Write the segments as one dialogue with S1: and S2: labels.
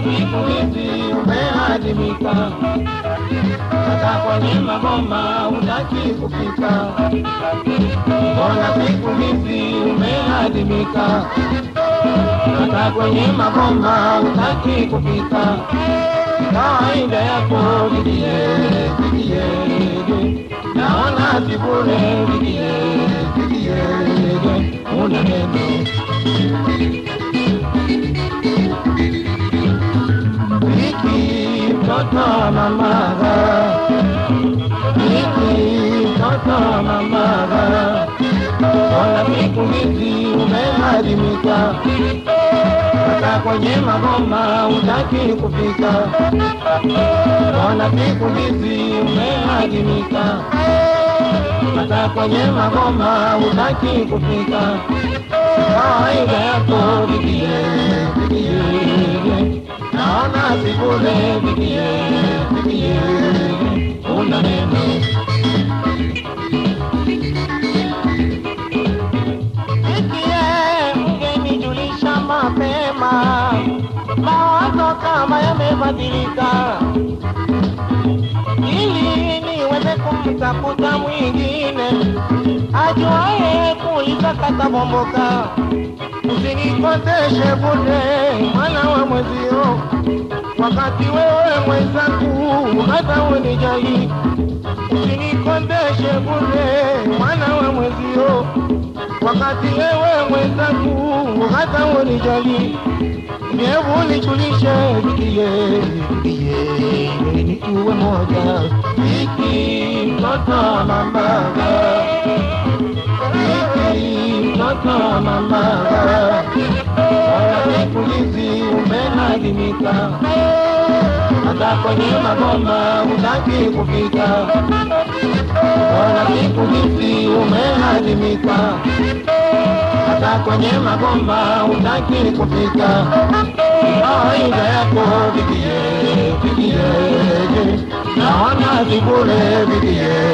S1: siku hizi umeadimika, hata kwenye magoma utaki kufika. Mbona siku hizi umeadimika, hata kwenye magoma utaki kufika. Kawaida yako vidie vidie, naona sibure vidie vidie, una Wa mamaga, wiki mtoto wa mamaga, ona siku hizi umeadimika, hata kwenye magoma utaki kufika. Ona siku hizi umeadimika, Kata kwenye magoma utaki kufika. Kawaida yako vigie naona sibule vigie vigie, una neno Vigie, ungenijulisha mapema, mawazo kama yamebadilika, ili niweze kumtafuta mwingine ajuaye kulisakata bomboka. Usinikoseshe bure, mwana wa mwezio, wakati wewe mwenzangu hata unijali. usinikondeshe bure, mwana wa mwezio, wakati wewe mwenzangu hata unijali. Hebu nijulishe nikie vikie, ni tuwe moja, viki mtoto wa mamaga mtoto wa umeadimika, hata kwenye magoma utaki kufika. wana siku hizi umeadimika, hata kwenye magoma utaki kufika. Kawaida yako vigie vigie, naona vibure vigie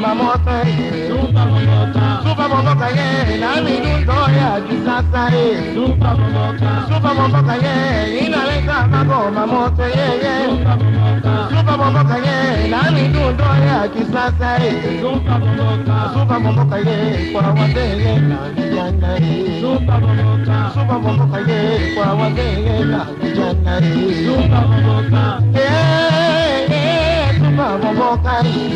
S1: Zumba mota ye Zumba mota Zumba mota ye Na mi dundo ya kisasa ye Zumba mota Zumba mota ye Inaleta magoma mota ye ye Zumba mota Zumba mota ye Na mi dundo ya kisasa ye Zumba mota Zumba mota ye Kwa wande ye na vijana ye Zumba mota Zumba mota ye Kwa wande ye na vijana ye Zumba mota Yeah mota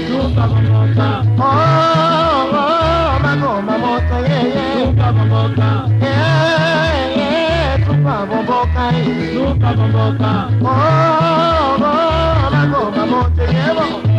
S1: chupa mota oh oh, oh magoma mota yeah yeah.
S2: Chupa mota
S1: yeah yeah chupa mota chupa
S2: mota oh
S1: oh, oh magoma mota yeah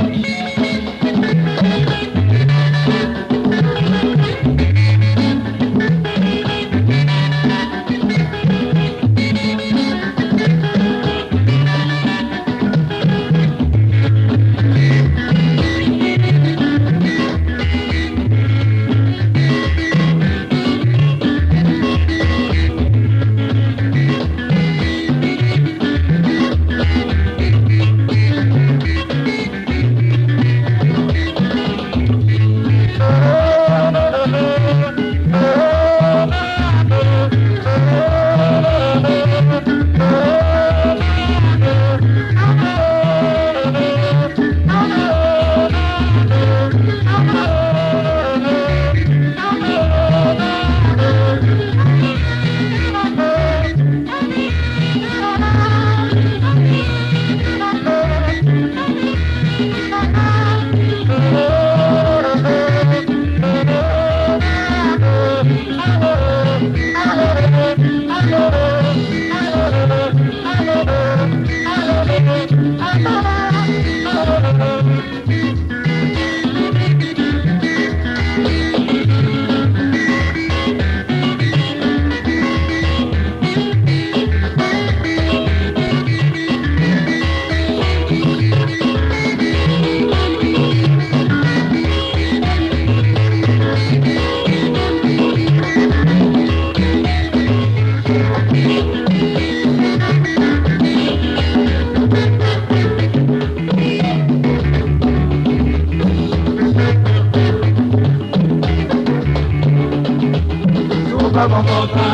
S1: bamboka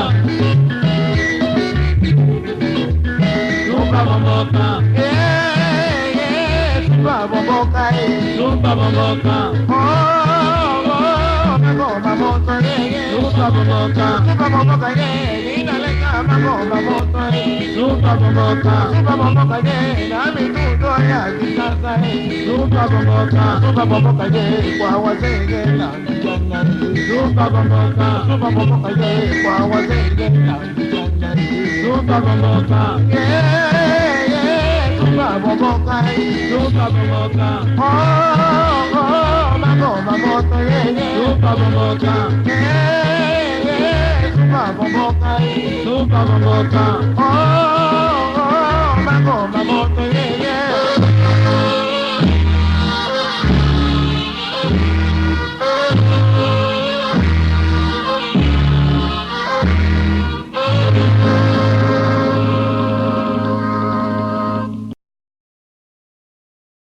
S2: tumba bamboka
S1: tumba bamboka tumba bamboka tumba bamboka tumba
S2: bamboka ma
S1: bomba moto e ye Nami ya kisasa e
S2: Super bomboka
S1: Super bomboka ye Kwa wazenge na kijana
S2: Super bomboka
S1: Super bomboka ye Kwa wazenge na kijana
S2: Super bomboka
S1: Yeah. yeah Super bomboka
S2: e
S1: Oh oh Mama bomba boca
S2: con boca.
S1: Oh.